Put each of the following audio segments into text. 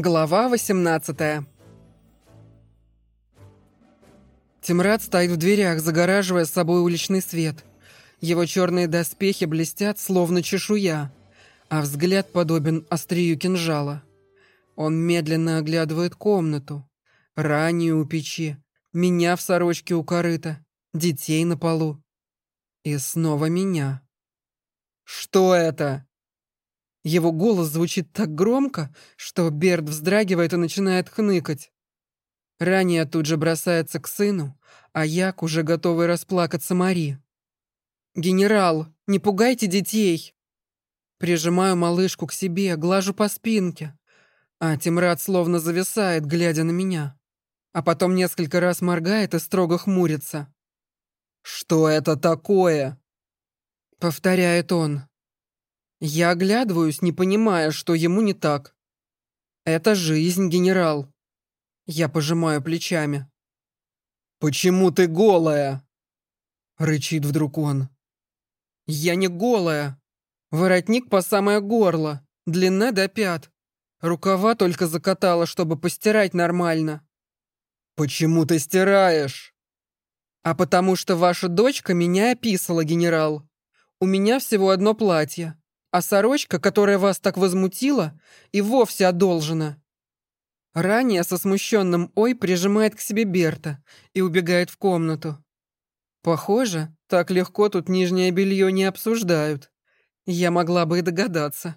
Глава 18 Тимрад стоит в дверях, загораживая с собой уличный свет. Его черные доспехи блестят, словно чешуя, а взгляд подобен острию кинжала. Он медленно оглядывает комнату. Ранее у печи, меня в сорочке у корыта, детей на полу. И снова меня. «Что это?» Его голос звучит так громко, что Берд вздрагивает и начинает хныкать. Ранее тут же бросается к сыну, а Як уже готовый расплакаться Мари. «Генерал, не пугайте детей!» Прижимаю малышку к себе, глажу по спинке, а Тимрад словно зависает, глядя на меня, а потом несколько раз моргает и строго хмурится. «Что это такое?» Повторяет он. Я оглядываюсь, не понимая, что ему не так. Это жизнь, генерал. Я пожимаю плечами. «Почему ты голая?» Рычит вдруг он. «Я не голая. Воротник по самое горло, длина до пят. Рукава только закатала, чтобы постирать нормально». «Почему ты стираешь?» «А потому что ваша дочка меня описала, генерал. У меня всего одно платье а сорочка, которая вас так возмутила, и вовсе одолжена. Ранее со смущенным «ой» прижимает к себе Берта и убегает в комнату. Похоже, так легко тут нижнее белье не обсуждают. Я могла бы и догадаться.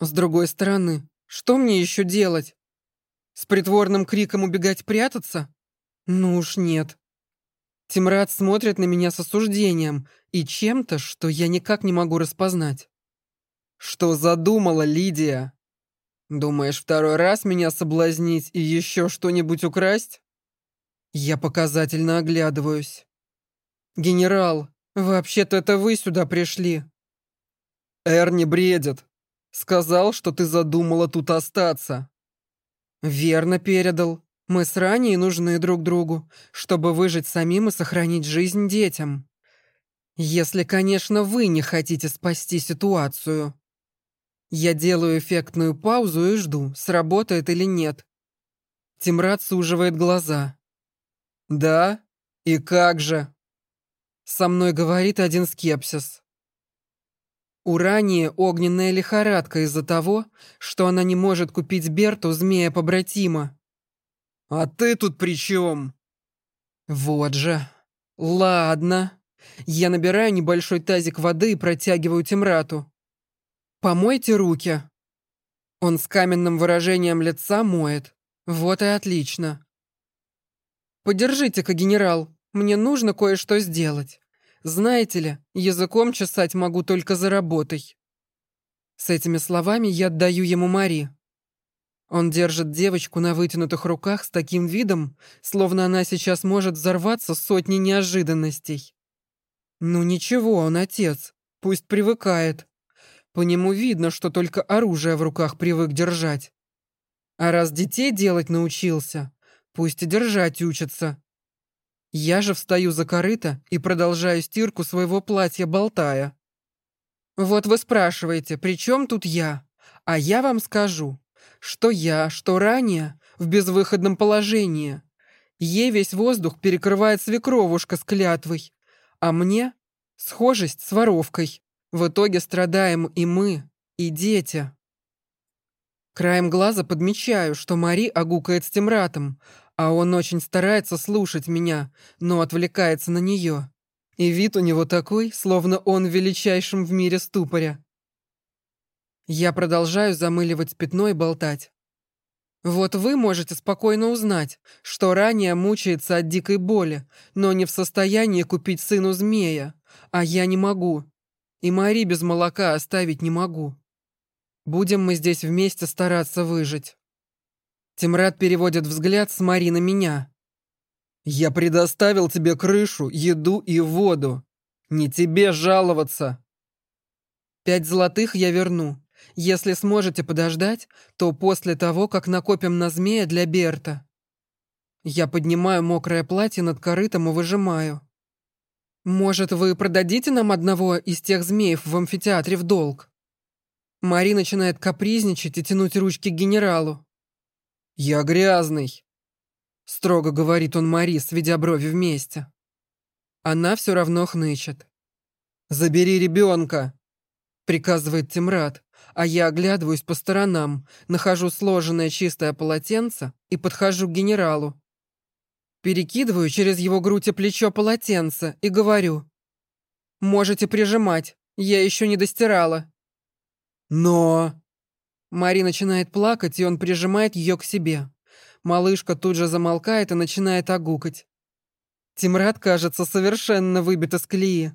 С другой стороны, что мне еще делать? С притворным криком убегать прятаться? Ну уж нет. Тимрад смотрит на меня с осуждением и чем-то, что я никак не могу распознать. «Что задумала Лидия? Думаешь, второй раз меня соблазнить и еще что-нибудь украсть?» Я показательно оглядываюсь. «Генерал, вообще-то это вы сюда пришли». «Эрни бредит. Сказал, что ты задумала тут остаться». «Верно передал. Мы с Раней нужны друг другу, чтобы выжить самим и сохранить жизнь детям. Если, конечно, вы не хотите спасти ситуацию». Я делаю эффектную паузу и жду, сработает или нет. Тимрад суживает глаза. «Да? И как же?» Со мной говорит один скепсис. У Рании огненная лихорадка из-за того, что она не может купить Берту змея-побратима. «А ты тут при чем?» «Вот же. Ладно. Я набираю небольшой тазик воды и протягиваю Тимрату. «Помойте руки». Он с каменным выражением лица моет. Вот и отлично. «Подержите-ка, генерал, мне нужно кое-что сделать. Знаете ли, языком чесать могу только за работой». С этими словами я отдаю ему Мари. Он держит девочку на вытянутых руках с таким видом, словно она сейчас может взорваться сотней неожиданностей. Ну ничего, он отец, пусть привыкает. По нему видно, что только оружие в руках привык держать. А раз детей делать научился, пусть и держать учатся. Я же встаю за корыто и продолжаю стирку своего платья, болтая. Вот вы спрашиваете, при чем тут я? А я вам скажу, что я, что ранее, в безвыходном положении. Ей весь воздух перекрывает свекровушка с клятвой, а мне — схожесть с воровкой. В итоге страдаем и мы, и дети. Краем глаза подмечаю, что Мари огукает с Тимратом, а он очень старается слушать меня, но отвлекается на нее. И вид у него такой, словно он в величайшем в мире ступоре. Я продолжаю замыливать пятно и болтать. Вот вы можете спокойно узнать, что ранее мучается от дикой боли, но не в состоянии купить сыну змея, а я не могу. И Мари без молока оставить не могу. Будем мы здесь вместе стараться выжить. Тимрад переводит взгляд с Мари на меня. «Я предоставил тебе крышу, еду и воду. Не тебе жаловаться!» «Пять золотых я верну. Если сможете подождать, то после того, как накопим на змея для Берта». Я поднимаю мокрое платье над корытом и выжимаю. «Может, вы продадите нам одного из тех змеев в амфитеатре в долг?» Мари начинает капризничать и тянуть ручки генералу. «Я грязный», — строго говорит он Мари, сведя брови вместе. Она все равно хнычет. «Забери ребенка!» — приказывает Тимрад, а я оглядываюсь по сторонам, нахожу сложенное чистое полотенце и подхожу к генералу. Перекидываю через его грудь и плечо полотенце и говорю. «Можете прижимать, я еще не достирала». «Но...» Мари начинает плакать, и он прижимает ее к себе. Малышка тут же замолкает и начинает огукать. Тимрад, кажется, совершенно выбит из колеи.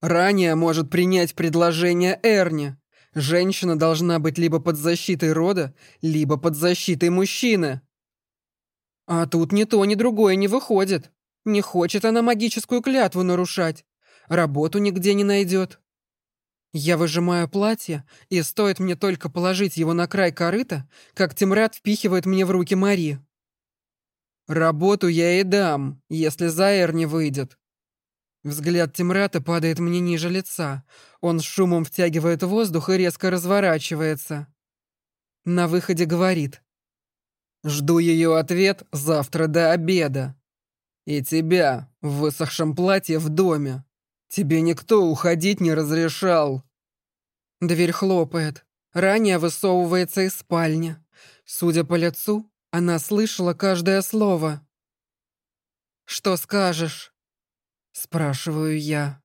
Ранее может принять предложение Эрни. Женщина должна быть либо под защитой рода, либо под защитой мужчины. А тут ни то, ни другое не выходит. Не хочет она магическую клятву нарушать. Работу нигде не найдет. Я выжимаю платье, и стоит мне только положить его на край корыта, как Тимрад впихивает мне в руки Мари. Работу я и дам, если Заэр не выйдет. Взгляд Тимрата падает мне ниже лица. Он с шумом втягивает воздух и резко разворачивается. На выходе говорит. «Жду ее ответ завтра до обеда. И тебя в высохшем платье в доме. Тебе никто уходить не разрешал». Дверь хлопает. Ранее высовывается из спальни. Судя по лицу, она слышала каждое слово. «Что скажешь?» Спрашиваю я.